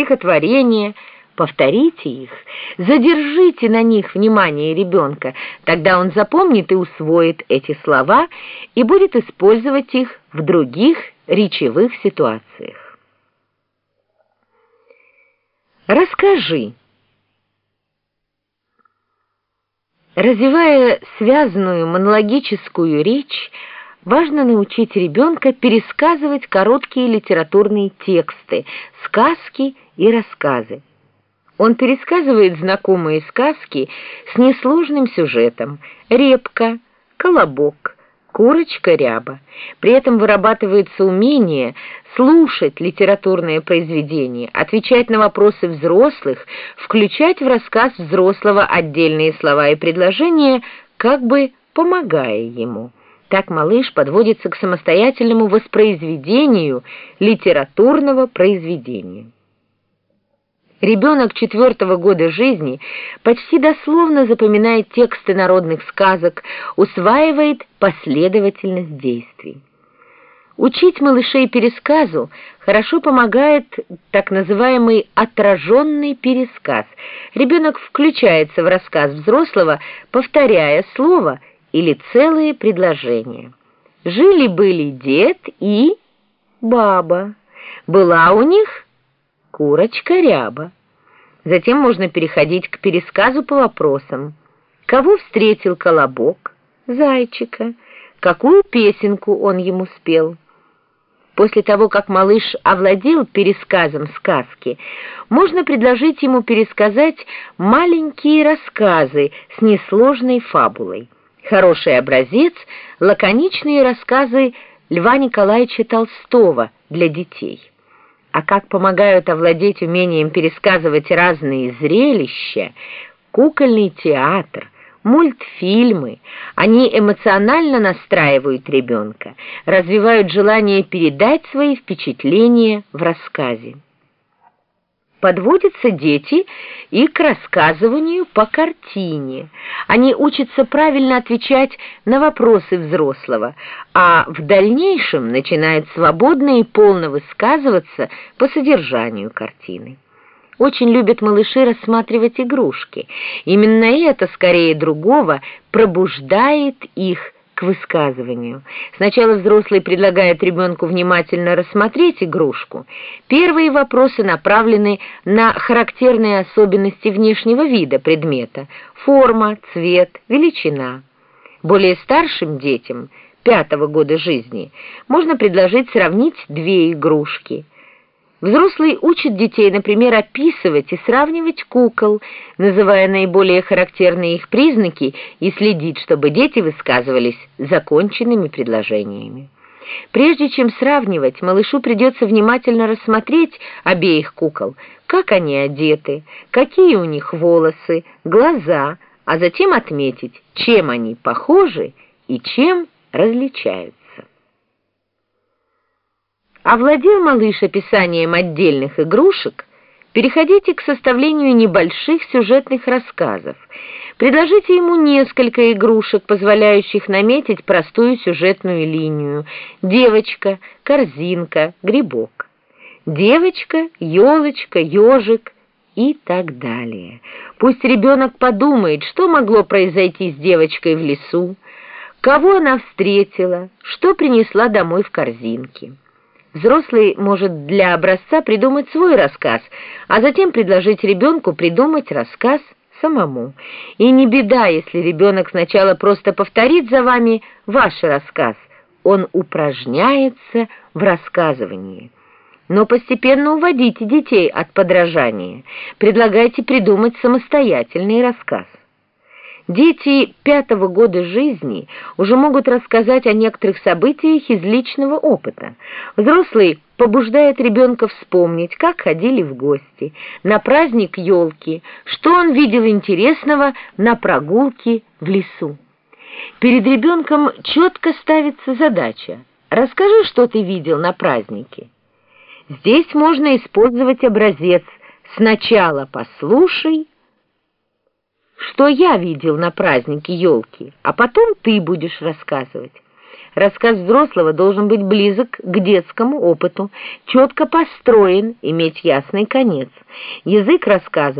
стихотворения. Повторите их, задержите на них внимание ребенка, тогда он запомнит и усвоит эти слова и будет использовать их в других речевых ситуациях. Расскажи. Развивая связанную монологическую речь, важно научить ребенка пересказывать короткие литературные тексты, сказки и рассказы. Он пересказывает знакомые сказки с несложным сюжетом «Репка», «Колобок», «Курочка-ряба». При этом вырабатывается умение слушать литературные произведения, отвечать на вопросы взрослых, включать в рассказ взрослого отдельные слова и предложения, как бы помогая ему. Так малыш подводится к самостоятельному воспроизведению литературного произведения. Ребенок четвертого года жизни почти дословно запоминает тексты народных сказок, усваивает последовательность действий. Учить малышей пересказу хорошо помогает так называемый отраженный пересказ. Ребенок включается в рассказ взрослого, повторяя слово – или целые предложения. Жили-были дед и баба. Была у них курочка-ряба. Затем можно переходить к пересказу по вопросам. Кого встретил колобок? Зайчика. Какую песенку он ему спел? После того, как малыш овладел пересказом сказки, можно предложить ему пересказать маленькие рассказы с несложной фабулой. Хороший образец — лаконичные рассказы Льва Николаевича Толстого для детей. А как помогают овладеть умением пересказывать разные зрелища, кукольный театр, мультфильмы, они эмоционально настраивают ребенка, развивают желание передать свои впечатления в рассказе подводятся дети и к рассказыванию по картине. Они учатся правильно отвечать на вопросы взрослого, а в дальнейшем начинают свободно и полно высказываться по содержанию картины. Очень любят малыши рассматривать игрушки. Именно это, скорее другого, пробуждает их к высказыванию. Сначала взрослый предлагает ребенку внимательно рассмотреть игрушку. Первые вопросы направлены на характерные особенности внешнего вида предмета – форма, цвет, величина. Более старшим детям, пятого года жизни, можно предложить сравнить две игрушки – Взрослый учит детей, например, описывать и сравнивать кукол, называя наиболее характерные их признаки и следить, чтобы дети высказывались законченными предложениями. Прежде чем сравнивать, малышу придется внимательно рассмотреть обеих кукол, как они одеты, какие у них волосы, глаза, а затем отметить, чем они похожи и чем различаются. Овладел малыш описанием отдельных игрушек, переходите к составлению небольших сюжетных рассказов. Предложите ему несколько игрушек, позволяющих наметить простую сюжетную линию. Девочка, корзинка, грибок. Девочка, елочка, ежик и так далее. Пусть ребенок подумает, что могло произойти с девочкой в лесу, кого она встретила, что принесла домой в корзинке. Взрослый может для образца придумать свой рассказ, а затем предложить ребенку придумать рассказ самому. И не беда, если ребенок сначала просто повторит за вами ваш рассказ. Он упражняется в рассказывании. Но постепенно уводите детей от подражания. Предлагайте придумать самостоятельный рассказ. Дети пятого года жизни уже могут рассказать о некоторых событиях из личного опыта. Взрослый побуждает ребенка вспомнить, как ходили в гости, на праздник елки, что он видел интересного на прогулке в лесу. Перед ребенком четко ставится задача «Расскажи, что ты видел на празднике». Здесь можно использовать образец «Сначала послушай, что я видел на празднике елки, а потом ты будешь рассказывать. Рассказ взрослого должен быть близок к детскому опыту, четко построен, иметь ясный конец. Язык рассказа